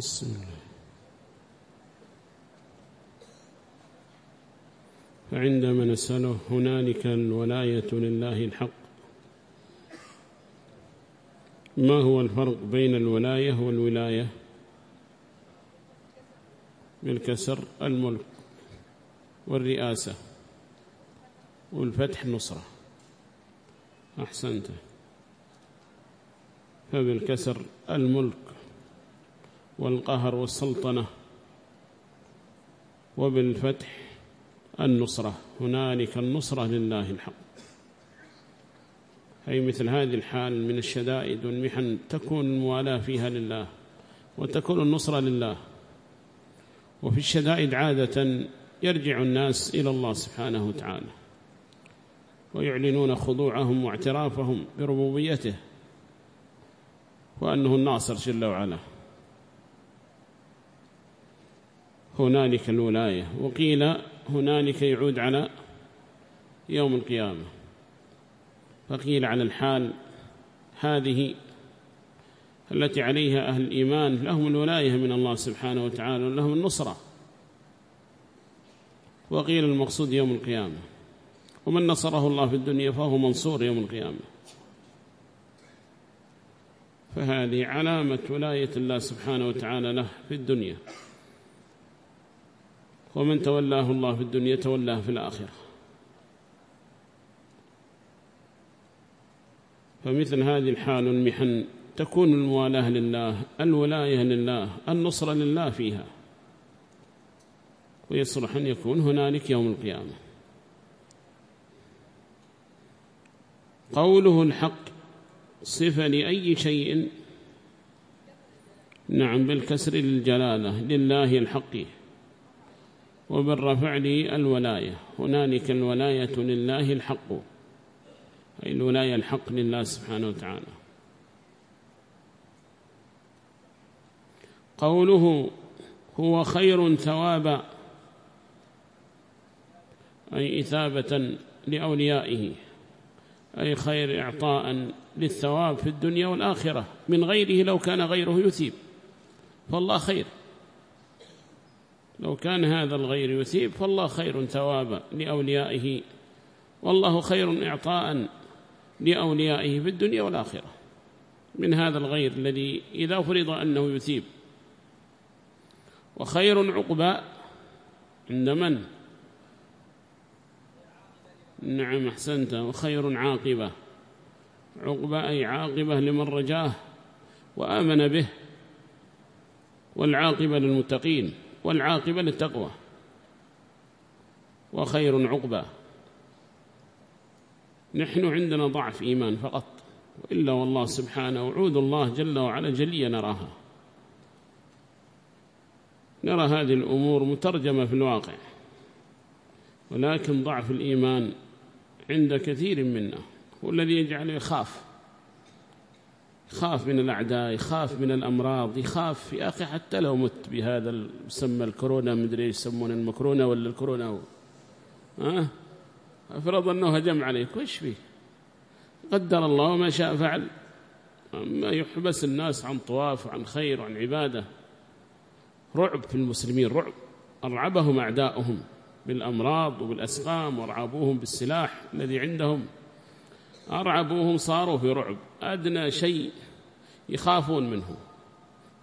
بسم الله. فعندما نسأله هنالك الولاية لله الحق. ما هو الفرق بين الولاية والولاية؟ بالكسر الملك والرئاسة والفتح النصرة أحسنت. فبالكسر الملك والقهر والسلطنة وبالفتح النصرة. هنالك النصرة لله الحق. أي مثل هذه الحال من الشدائد والمحن تكون الموالاة فيها لله وتكون النصرة لله. وفي الشدائد عادة يرجع الناس إلى الله سبحانه وتعالى ويعلنون خضوعهم واعترافهم بربوبيته وأنه الناصر جل وعلا. هنالك الولاية وقيل هنالك يعود على يوم القيامة. فقيل على الحال هذه التي عليها أهل الإيمان لهم الولاية من الله سبحانه وتعالى ولهم النصرة. وقيل المقصود يوم القيامة. ومن نصره الله في الدنيا فهو منصور يوم القيامة. فهذه علامة ولاية الله سبحانه وتعالى له في الدنيا. ومن تولاه الله في الدنيا تولاه في الآخرة. فمثل هذه الحال المحن تكون الموالاة لله الولاية لله النصر لله فيها. ويصلح أن يكون هنالك يوم القيامة. قوله الحق صفة لأي شيء. نعم بالكسر للجلالة لله الحق. وبالرفع لي الولاية. هنالك الولاية لله الحق. أي الولاية الحق لله سبحانه وتعالى. قوله هو خير ثوابا أي إثابة لأوليائه أي خير إعطاء للثواب في الدنيا والآخرة. من غيره لو كان غيره يثيب. فالله خير. لو كان هذا الغير يثيب فالله خير ثوابا لأوليائه والله خير إعطاء لأوليائه في الدنيا والآخرة. من هذا الغير الذي إذا فرض أنه يثيب. وخير عقباء عند من؟ نعم أحسنت. وخير عاقبة. عقبة أي عاقبة لمن رجاه وآمن به والعاقبة للمتقين. والعاقبة للتقوى. وخير عقبة نحن عندنا ضعف إيمان فقط. وإلا والله سبحانه وعود الله جل وعلا جلية نراها. نرى هذه الأمور مترجمة في الواقع. ولكن ضعف الإيمان عند كثير منا. هو الذي يجعله يخاف. يخاف من الأعداء يخاف من الأمراض يخاف يا أخي حتى لو مت بهذا يسمى الكورونا مدري يسمون المكرونة ولا الكورونا هو. ها؟ أفرض أنه هجم عليك وش فيه؟ قدر الله ما شاء فعل. أما يحبس الناس عن طواف وعن خير وعن عبادة. رعب في المسلمين رعب. أرعبهم أعداؤهم بالأمراض وبالأسقام وأرعبوهم بالسلاح الذي عندهم. أرعبوهم صاروا في رعب. أدنى شيء يخافون منه.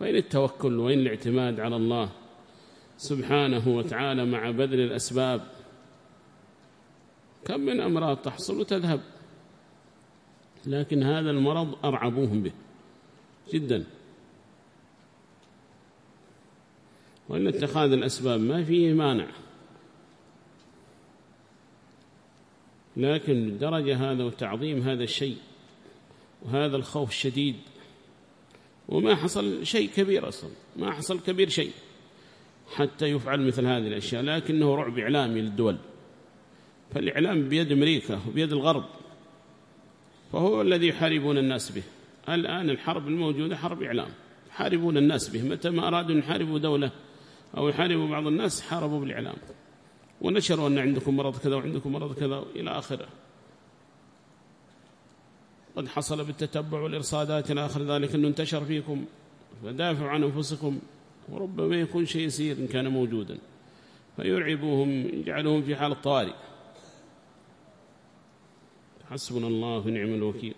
وين التوكل؟ وين الاعتماد على الله سبحانه وتعالى مع بذل الأسباب؟ كم من أمراض تحصل وتذهب. لكن هذا المرض أرعبوهم به جدا. وإن اتخاذ الأسباب ما فيه مانع. لكن درجة هذا وتعظيم هذا الشيء وهذا الخوف الشديد وما حصل شيء كبير أصلا ما حصل كبير شيء حتى يفعل مثل هذه الأشياء لكنه رعب إعلامي للدول. فالإعلام بيد أمريكا وبيد الغرب فهو الذي يحاربون الناس به. الآن الحرب الموجودة حرب إعلام يحاربون الناس به. متى ما أرادوا أن يحاربوا دولة أو يحاربوا بعض الناس حاربوا بالإعلام. ونشروا أن عندكم مرض كذا وعندكم مرض كذا إلى آخره. قد حصل بالتتبع والإرصادات إلى آخر ذلك أنه انتشر فيكم فدافعوا عن أنفسكم وربما يكون شيء يسير إن كان موجودا فيرعبوهم يجعلهم في حال الطوارئ حسبنا الله ونعم الوكيل.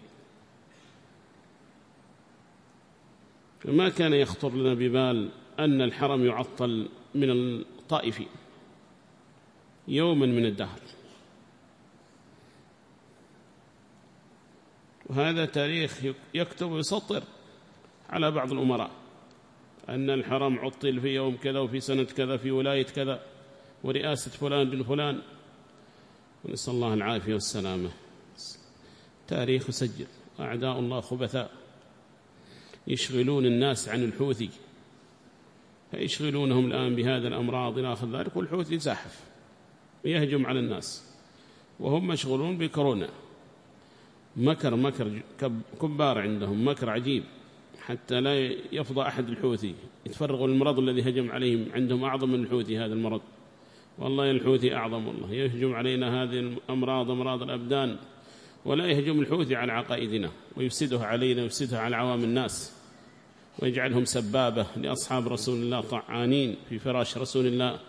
فما كان يخطر لنا ببال أن الحرم يعطل من الطائفين. يوما من الدهر. وهذا تاريخ يكتب ويسطر على بعض الأمراء. أن الحرم عطل في يوم كذا وفي سنة كذا في ولاية كذا ورئاسة فلان بن فلان. ونسأل الله العافية والسلامة. تاريخ سجل. أعداء الله خبثاء. يشغلون الناس عن الحوثي. فيشغلونهم الآن بهذا الأمراض. إلى آخر ذلك والحوثي زاحف. ويهجم على الناس. وهم مشغولون بكورونا. مكر مكر كبار عندهم مكر عجيب. حتى لا يفضى أحد الحوثي. يتفرغوا المرض الذي هجم عليهم. عندهم أعظم من الحوثي هذا المرض. والله الحوثي أعظم والله. يهجم علينا هذه الأمراض أمراض الأبدان. ولا يهجم الحوثي على عقائدنا. ويفسدها علينا ويفسدها على عوام الناس. ويجعلهم سبابة لأصحاب رسول الله طعانين في فراش رسول الله.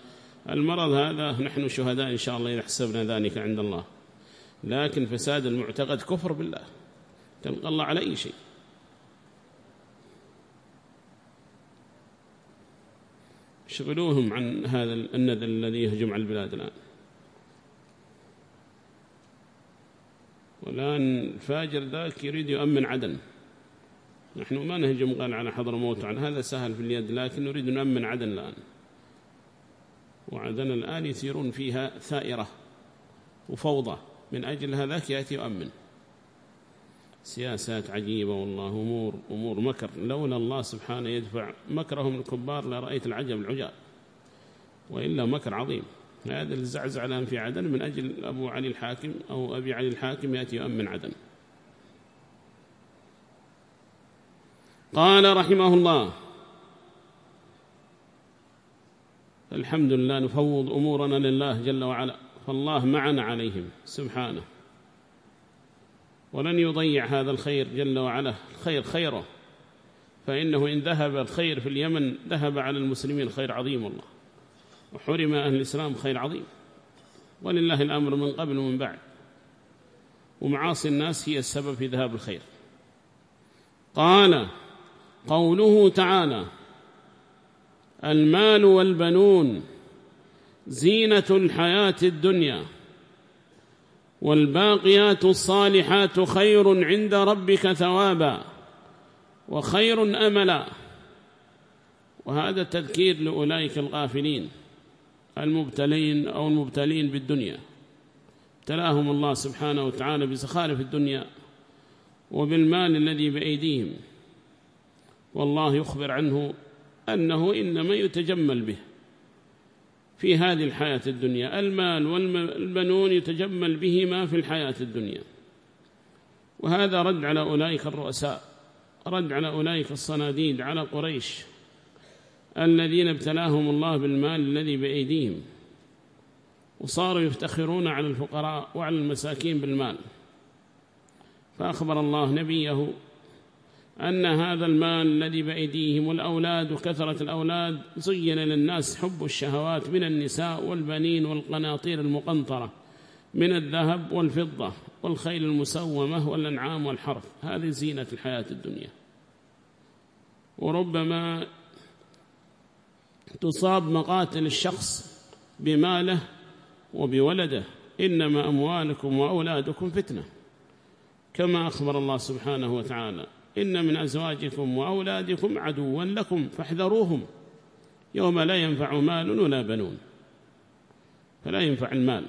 المرض هذا نحن شهداء إن شاء الله إذا حسبنا ذلك عند الله. لكن فساد المعتقد كفر بالله. تلقى الله على أي شيء. شغلوهم عن هذا النذل الذي يهجم على البلاد الآن. والآن الفاجر ذاك يريد يؤمن عدن. نحن ما نهجم قال على حضر موت عن هذا سهل في اليد لكن نريد نؤمن عدن الآن. وعدن الآن يثيرون فيها ثائرة وفوضى. من أجل هذاك يأتي يؤمن. سياسات عجيبة والله أمور, أمور مكر. لولا الله سبحانه يدفع مكرهم الكبار لرأيت العجب العجاب وإلا مكر عظيم. هذا الزعزع الآن في عدن. من أجل أبو علي الحاكم أو أبي علي الحاكم يأتي يؤمن عدن. قال رحمه الله الحمد لله نفوض أمورنا لله جل وعلا فالله معنا عليهم سبحانه. ولن يضيع هذا الخير جل وعلا الخير خيره. فإنه إن ذهب الخير في اليمن ذهب على المسلمين خير عظيم والله. وحرم أهل الإسلام خير عظيم. ولله الأمر من قبل ومن بعد. ومعاصي الناس هي السبب في ذهاب الخير. قال قوله تعالى المال والبنون زينة الحياة الدنيا والباقيات الصالحات خير عند ربك ثوابا وخير أملا. وهذا تذكير لأولئك الغافلين المبتلين أو المبتلين بالدنيا. ابتلاهم الله سبحانه وتعالى بزخارف الدنيا وبالمال الذي بأيديهم. والله يخبر عنه أنه إنما يتجمل به في هذه الحياة الدنيا. المال والبنون يتجمل بهما في الحياة الدنيا. وهذا رد على أولئك الرؤساء رد على أولئك الصناديد على قريش الذين ابتلاهم الله بالمال الذي بأيديهم وصاروا يفتخرون على الفقراء وعلى المساكين بالمال. فأخبر الله نبيه أن هذا المال الذي بأيديهم والأولاد وكثرة الأولاد زين للناس حب الشهوات من النساء والبنين والقناطير المقنطرة من الذهب والفضة والخيل المسومة والأنعام والحرث. هذه زينة الحياة الدنيا. وربما تصاب مقاتل الشخص بماله وبولده. إنما أموالكم وأولادكم فتنة. كما أخبر الله سبحانه وتعالى. إن من أزواجكم وأولادكم عدوا لكم فاحذروهم يوم لا ينفع مال ولا بنون. فلا ينفع المال.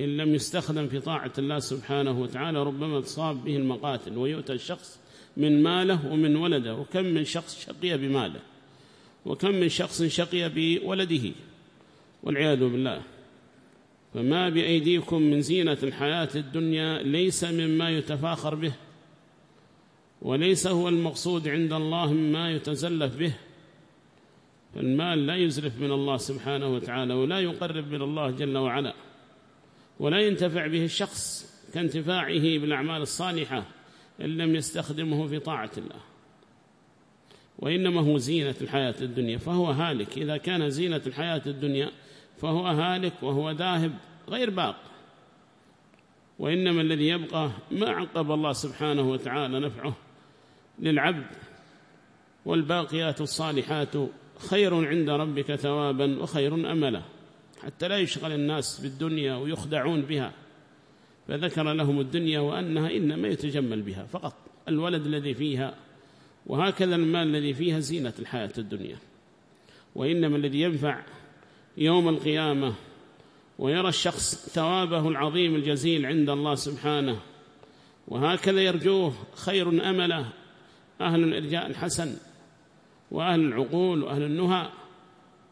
إن لم يستخدم في طاعة الله سبحانه وتعالى ربما تصاب به المقاتل ويؤتى الشخص من ماله ومن ولده وكم من شخص شقي بماله وكم من شخص شقي بولده والعياذ بالله. فما بأيديكم من زينة الحياة الدنيا ليس مما يتفاخر به. وليس هو المقصود عند الله مما يتزلف به. فالمال لا يزرف من الله سبحانه وتعالى ولا يقرب من الله جل وعلا ولا ينتفع به الشخص كانتفاعه بالأعمال الصالحة إن لم يستخدمه في طاعة الله. وإنما هو زينة الحياة الدنيا فهو هالك. إذا كان زينة الحياة الدنيا فهو هالك وهو ذاهب غير باق. وإنما الذي يبقى ما عقب الله سبحانه وتعالى نفعه للعبد والباقيات الصالحات خير عند ربك ثوابا وخير أملا. حتى لا يشغل الناس بالدنيا ويخدعون بها. فذكر لهم الدنيا وأنها إنما يتجمل بها فقط. الولد الذي فيها وهكذا المال الذي فيها زينة الحياة الدنيا. وإنما الذي ينفع يوم القيامة ويرى الشخص ثوابه العظيم الجزيل عند الله سبحانه. وهكذا يرجوه خير أمله أهل الإرجاء الحسن وأهل العقول وأهل النهى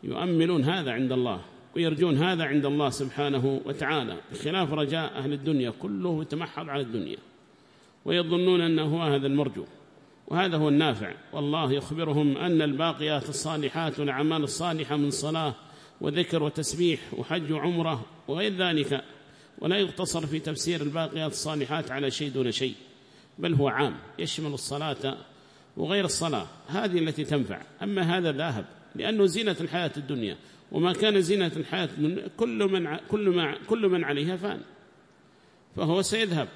يؤملون هذا عند الله ويرجون هذا عند الله سبحانه وتعالى بخلاف رجاء أهل الدنيا كله يتمحض على الدنيا ويظنون أنه هو هذا المرجو وهذا هو النافع والله يخبرهم أن الباقيات الصالحات والأعمال الصالحة من صلاة وذكر وتسبيح وحج وعمرة وغير ذلك ولا يقتصر في تفسير الباقيات الصالحات على شيء دون شيء بل هو عام يشمل الصلاة وغير الصلاة هذه التي تنفع. أما هذا ذاهب لأنه زينة الحياة الدنيا. وما كان زينة الحياة كل من, كل, ما كل من عليها فان. فهو سيذهب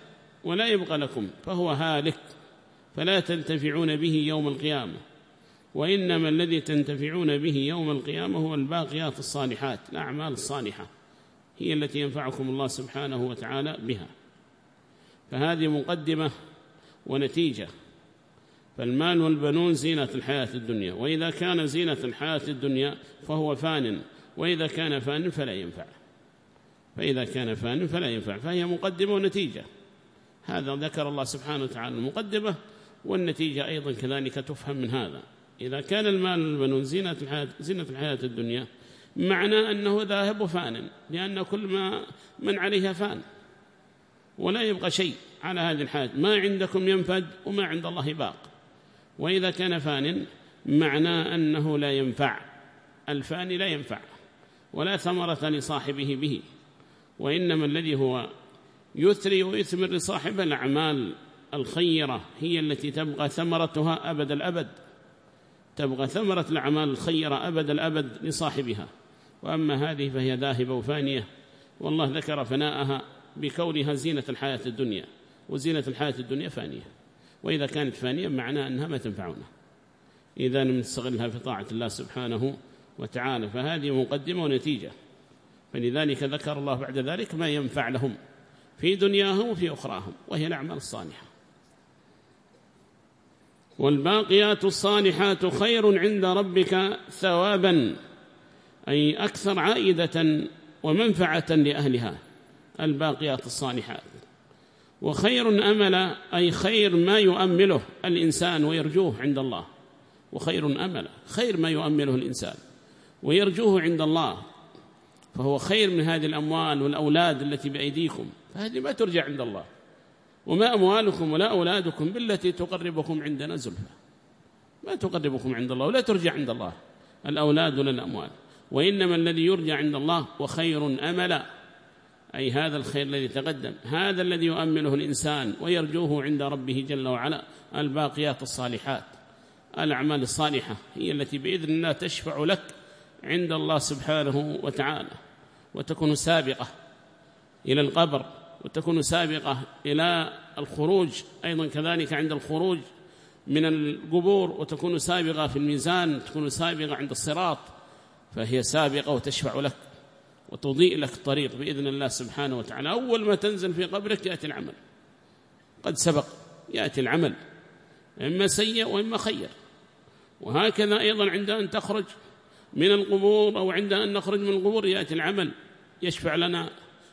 ولا يبقى لكم فهو هالك. فلا تنتفعون به يوم القيامة. وإنما الذي تنتفعون به يوم القيامة هو الباقيات الصالحات الأعمال الصالحة. هي التي ينفعكم الله سبحانه وتعالى بها. فهذه مقدمة ونتيجة. فالمال والبنون زينة الحياة الدنيا وإذا كان زينة الحياة الدنيا فهو فان وإذا كان فان فلا ينفع. فإذا كان فان فلا ينفع فهي مقدمة ونتيجة. هذا ذكر الله سبحانه وتعالى المقدمة والنتيجة أيضا كذلك تفهم من هذا. إذا كان المال والبنون زينة الحياة, زينة الحياة الدنيا معنى أنه ذاهب فان لأن كل ما من عليها فان. ولا يبقى شيء على هذه الحياة. ما عندكم ينفد وما عند الله باق. وإذا كان فان معنى أنه لا ينفع. الفاني لا ينفع ولا ثمرة لصاحبه به. وإنما الذي هو يثري ويثمر لصاحب الأعمال الخيرة هي التي تبقى ثمرتها أبد الأبد. تبقى ثمرة الأعمال الخيرة أبد الأبد لصاحبها. وأما هذه فهي ذاهبة وفانية. والله ذكر فناءها بكونها زينة الحياة الدنيا وزينة الحياة الدنيا فانية. وإذا كانت فانية معناه أنها ما تنفعنا إذا لم نستغلها في طاعة الله سبحانه وتعالى فهذه مقدمة ونتيجة. فلذلك ذكر الله بعد ذلك ما ينفع لهم في دنياهم وفي أخراهم وهي الأعمال الصالحة. والباقيات الصالحات خير عند ربك ثوابا أي أكثر عائدة ومنفعة لأهلها. الباقيات الصالحات. وخير أمل أي خير ما يؤمله الإنسان ويرجوه عند الله. وخير أمل خير ما يؤمله الإنسان ويرجوه عند الله. فهو خير من هذه الأموال والأولاد التي بأيديكم. فهذه ما ترجع عند الله. وما أموالكم ولا أولادكم بالتي تقربكم عندنا زلفى. ما تقربكم عند الله ولا ترجع عند الله. الأولاد ولا الأموال. وإنما الذي يرجع عند الله وخير أملا أي هذا الخير الذي تقدم هذا الذي يؤمله الإنسان ويرجوه عند ربه جل وعلا الباقيات الصالحات الأعمال الصالحة هي التي بإذن الله تشفع لك عند الله سبحانه وتعالى وتكون سابقة إلى القبر وتكون سابقة إلى الخروج أيضا كذلك عند الخروج من القبور وتكون سابقة في الميزان تكون سابقة عند الصراط فهي سابقة وتشفع لك. وتضيء لك الطريق بإذن الله سبحانه وتعالى. أول ما تنزل في قبرك يأتي العمل. قد سبق يأتي العمل. إما سيء وإما خير. وهكذا أيضا عند أن تخرج من القبور أو عند أن نخرج من القبور يأتي العمل. يشفع لنا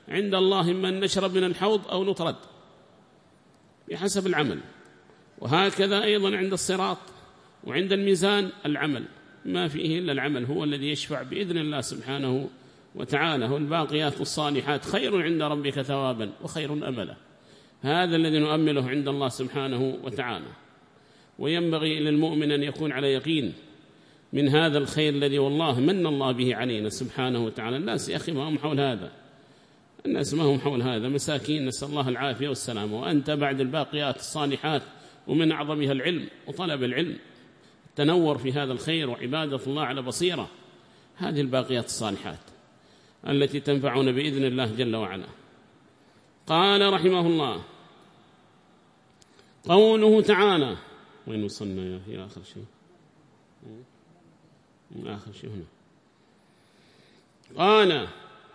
عند الله إما أن نشرب من الحوض أو نطرد. بحسب العمل. وهكذا أيضا عند الصراط وعند الميزان العمل. ما فيه إلا العمل هو الذي يشفع بإذن الله سبحانه وتعالى والباقيات الصالحات خير عند ربك ثوابا وخير أملا هذا الذي نؤمله عند الله سبحانه وتعالى. وينبغي للمؤمن أن يكون على يقين من هذا الخير الذي والله من الله به علينا سبحانه وتعالى. الناس يا أخي ما هم حول هذا. الناس ما هم حول هذا. مساكين نسأل الله العافية والسلامة وأنت بعد الباقيات الصالحات ومن أعظمها العلم وطلب العلم. تنور في هذا الخير وعبادة الله على بصيرة. هذه الباقيات الصالحات. التي تنفعنا بإذن الله جل وعلا. قال رحمه الله قوله تعالى وين وصلنا يا في آخر شيء. آخر شيء هنا. قال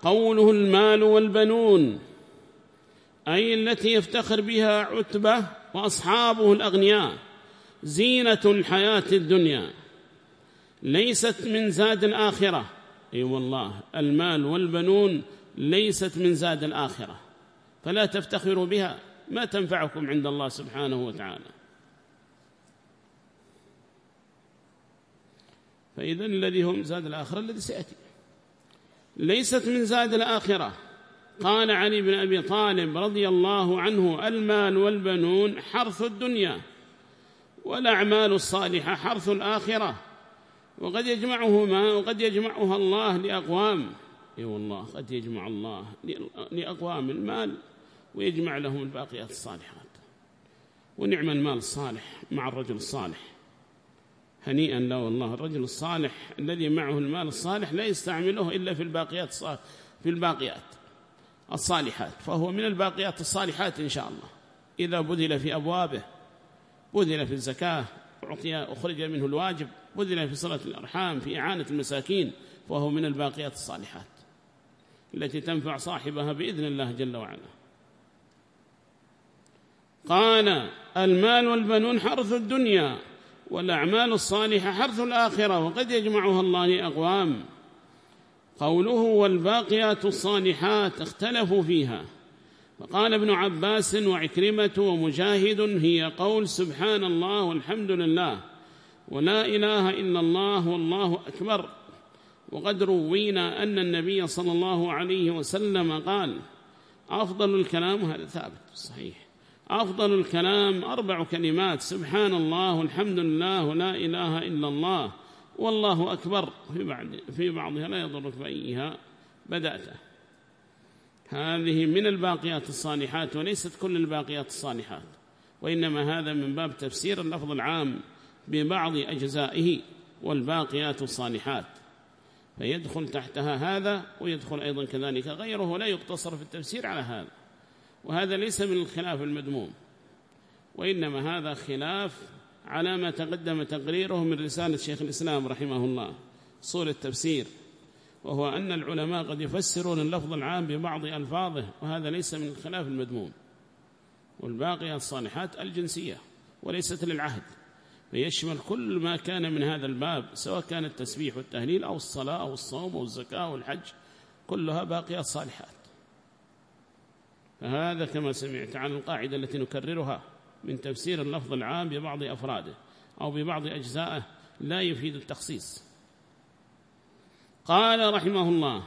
قوله المال والبنون أي التي يفتخر بها عتبة وأصحابه الأغنياء زينة الحياة الدنيا ليست من زاد الآخرة. أي والله المال والبنون ليست من زاد الآخرة فلا تفتخروا بها ما تنفعكم عند الله سبحانه وتعالى. فإذا الذي هم زاد الآخرة الذي سيأتي. ليست من زاد الآخرة. قال علي بن أبي طالب رضي الله عنه المال والبنون حرث الدنيا والأعمال الصالحة حرث الآخرة. وقد يجمعهما وقد يجمعها الله لأقوام. إي والله قد يجمع الله لأقوام المال ويجمع لهم الباقيات الصالحات. ونعم المال الصالح مع الرجل الصالح. هنيئا له والله الرجل الصالح الذي معه المال الصالح لا يستعمله إلا في الباقيات في الباقيات الصالحات فهو من الباقيات الصالحات إن شاء الله. إذا بذل في أبوابه بذل في الزكاة أعطي أخرج منه الواجب بذل في صلة الأرحام في إعانة المساكين فهو من الباقيات الصالحات التي تنفع صاحبها بإذن الله جل وعلا. قال المال والبنون حرث الدنيا والأعمال الصالحة حرث الآخرة وقد يجمعها الله لأقوام قوله والباقيات الصالحات اختلفوا فيها. فقال ابن عباس وعكرمة ومجاهد هي قول سبحان الله والحمد لله ولا إله إلا الله والله أكبر. وقد روينا أن النبي صلى الله عليه وسلم قال أفضل الكلام هذا ثابت صحيح. أفضل الكلام أربع كلمات سبحان الله والحمد لله ولا إله إلا الله والله أكبر. في بعضها لا يضرك بأيها بدأته. هذه من الباقيات الصالحات وليست كل الباقيات الصالحات وإنما هذا من باب تفسير اللفظ العام ببعض أجزائه والباقيات الصالحات. فيدخل تحتها هذا ويدخل أيضا كذلك غيره ولا يقتصر في التفسير على هذا. وهذا ليس من الخلاف المذموم وإنما هذا خلاف على ما تقدم تقريره من رسالة شيخ الإسلام رحمه الله صول التفسير. وهو أن العلماء قد يفسرون اللفظ العام ببعض ألفاظه وهذا ليس من الخلاف المذموم. والباقية الصالحات الجنسية وليست للعهد. فيشمل كل ما كان من هذا الباب سواء كان التسبيح والتهليل أو الصلاة أو الصوم أو الزكاة والحج كلها باقية صالحات فهذا كما سمعت عن القاعدة التي نكررها من تفسير اللفظ العام ببعض أفراده أو ببعض أجزائه لا يفيد التخصيص. قال رحمه الله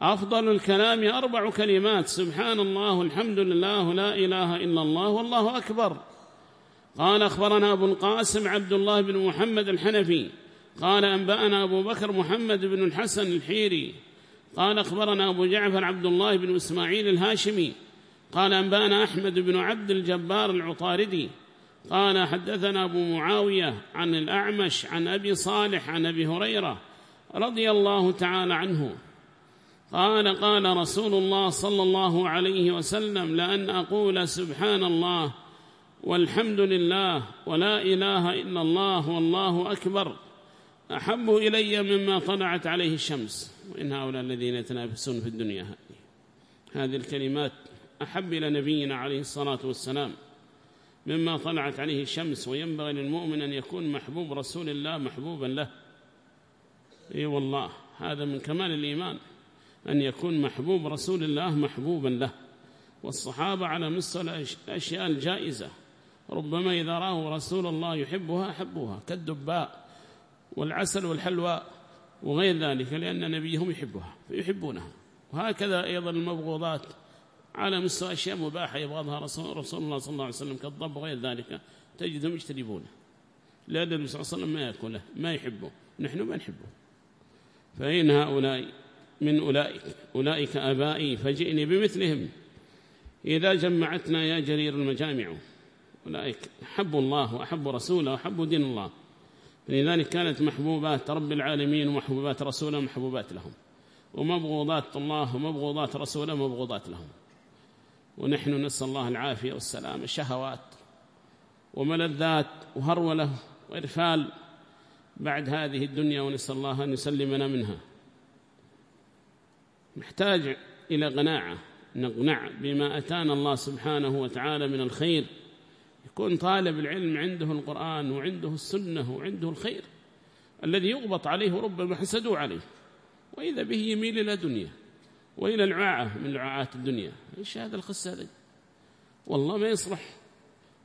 أفضل الكلام أربع كلمات. سبحان الله الحمد لله لا إله إلا الله والله أكبر. قال أخبرنا أبو القاسم عبد الله بن محمد الحنفي. قال أنبأنا أبو بكر محمد بن الحسن الحيري. قال أخبرنا أبو جعفر عبد الله بن إسماعيل الهاشمي. قال أنبأنا أحمد بن عبد الجبار العطاردي. قال حدثنا أبو معاوية عن الأعمش عن أبي صالح عن أبي هريرة. رضي الله تعالى عنه. قال قال رسول الله صلى الله عليه وسلم لأن أقول سبحان الله والحمد لله ولا إله إلا الله والله أكبر. أحب إلي مما طلعت عليه الشمس. وإن هؤلاء الذين يتنافسون في الدنيا هذه. هذه الكلمات أحب إلى نبينا عليه الصلاة والسلام. مما طلعت عليه الشمس وينبغي للمؤمن أن يكون محبوب رسول الله محبوبا له. إي والله هذا من كمال الإيمان أن يكون محبوب رسول الله محبوبا له. والصحابة على مستوى الأشياء الجائزة. ربما إذا رأوا رسول الله يحبها أحبوها كالدباء والعسل والحلوى وغير ذلك لأن نبيهم يحبها فيحبونها وهكذا أيضا المبغوضات على مستوى أشياء مباحة يبغضها رسول, رسول الله صلى الله عليه وسلم كالضب وغير ذلك تجدهم يجتنبونه. لأن النبي صلى الله عليه وسلم ما يأكله ما يحبه نحن ما نحبه. فأين هؤلاء من أولئك أولئك أبائي فجئني بمثلهم. إذا جمعتنا يا جرير المجامع أولئك أحبوا الله وأحبوا رسوله وأحبوا دين الله. لذلك كانت محبوبات رب العالمين ومحبوبات رسوله محبوبات لهم. ومبغوضات الله ومبغوضات رسوله مبغوضات لهم. ونحن نسأل الله العافية والسلام الشهوات وملذات وهرولة وإرفال بعد هذه الدنيا ونسأل الله أن يسلمنا منها. محتاج إلى قناعة نقنع بما أتانا الله سبحانه وتعالى من الخير. يكون طالب العلم عنده القرآن وعنده السنة وعنده الخير. الذي يغبط عليه وربما حسدوا عليه. وإذا به يميل إلى دنيا وإلى العاعة من لعاعات الدنيا. إيش هذا الخس هذا؟ والله ما يصلح.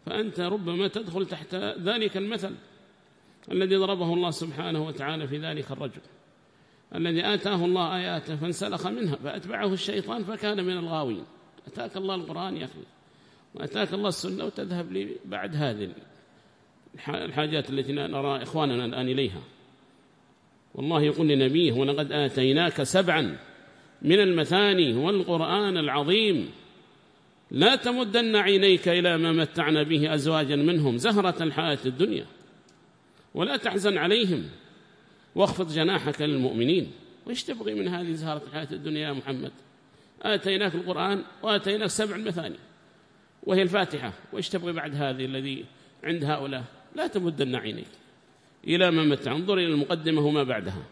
فأنت ربما تدخل تحت ذلك المثل. الذي ضربه الله سبحانه وتعالى في ذلك الرجل. الذي آتاه الله آياته فانسلخ منها فأتبعه الشيطان فكان من الغاوين. أتاك الله القرآن يا أخي وأتاك الله السنة وتذهب لي بعد هذه الحاجات التي نرى إخواننا الآن إليها. والله يقول لنبيه ولقد آتيناك سبعا من المثاني والقرآن العظيم لا تمدن عينيك إلى ما متعنا به أزواجا منهم زهرة الحياة الدنيا. ولا تحزن عليهم. واخفض جناحك للمؤمنين. وإيش تبغي من هذه زهرة الحياة الدنيا يا محمد؟ آتيناك القرآن وآتيناك سبع مثاني. وهي الفاتحة. وإيش تبغي بعد هذه الذي عند هؤلاء؟ لا تمدن عينيك. إلى ما متع. انظر إلى المقدمة وما بعدها.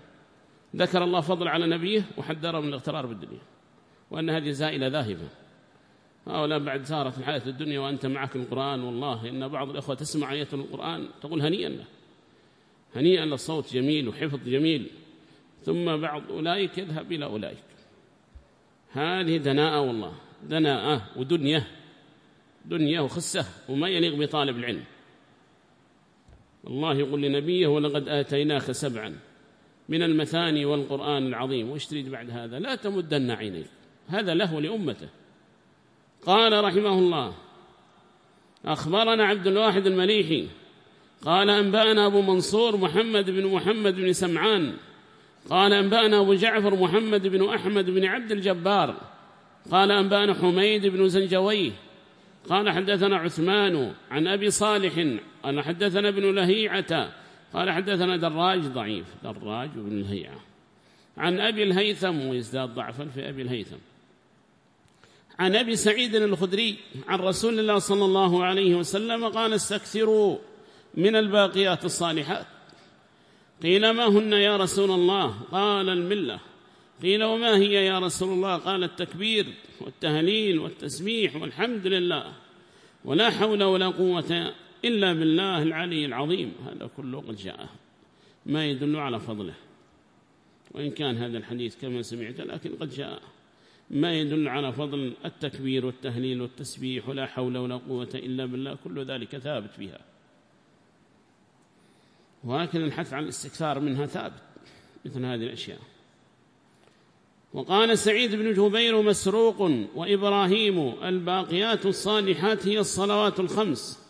ذكر الله فضل على نبيه وحذره من الاغترار بالدنيا. وأن هذه زائلة ذاهبة. هؤلاء بعد زارت الحياة الدنيا وأنت معك القرآن. والله إن بعض الأخوة تسمع آيات القرآن تقول هنيئا له. هنيئا للصوت جميل وحفظ جميل ثم بعض أولئك يذهب إلى أولئك. هذه دناءة والله دناءة ودنيا دنيا وخسة وما يليق بطالب العلم. الله يقول لنبيه ولقد آتيناك سبعا من المثاني والقرآن العظيم. وش تريد بعد هذا؟ لا تمدن عينيك. هذا له لأمته. قال رحمه الله أخبرنا عبد الواحد المليحي قال أنبأنا أبو منصور محمد بن محمد بن سمعان. قال أنبأنا أبو جعفر محمد بن أحمد بن عبد الجبار. قال أنبأنا حميد بن زنجويه قال حدثنا عثمان عن أبي صالح قال حدثنا ابن لهيعة. قال حدثنا دراج ضعيف. دراج بن لهيعة. عن أبي الهيثم ويزداد ضعفا في أبي الهيثم. عن أبي سعيد الخدري عن رسول الله صلى الله عليه وسلم قال استكثروا. من الباقيات الصالحات. قيل ما هن يا رسول الله؟ قال الملة. قيل وما هي يا رسول الله؟ قال التكبير والتهليل والتسبيح والحمد لله. ولا حول ولا قوة إلا بالله العلي العظيم. هذا كله قد جاء. ما يدل على فضله. وإن كان هذا الحديث كما سمعت لكن قد جاء. ما يدل على فضل التكبير والتهليل والتسبيح ولا حول ولا قوة إلا بالله. كل ذلك ثابت فيها ولكن الحث عن الاستكثار منها ثابت مثل هذه الأشياء. وقال سعيد بن جبير مسروق وإبراهيم الباقيات الصالحات هي الصلوات الخمس.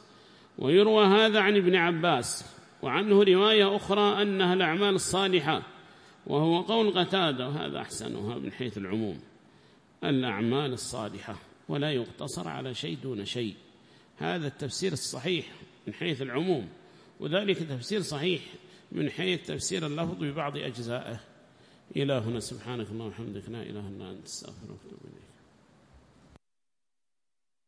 ويروى هذا عن ابن عباس وعنه رواية أخرى أنها الأعمال الصالحة وهو قول قتادة وهذا أحسنها من حيث العموم. الأعمال الصالحة ولا يقتصر على شيء دون شيء. هذا التفسير الصحيح من حيث العموم. وذلك تفسير صحيح من حيث تفسير اللفظ ببعض أجزائه. إلهنا سبحانك اللهم وبحمدك لا إله إلا أنت استغفرك وأتوب إليك.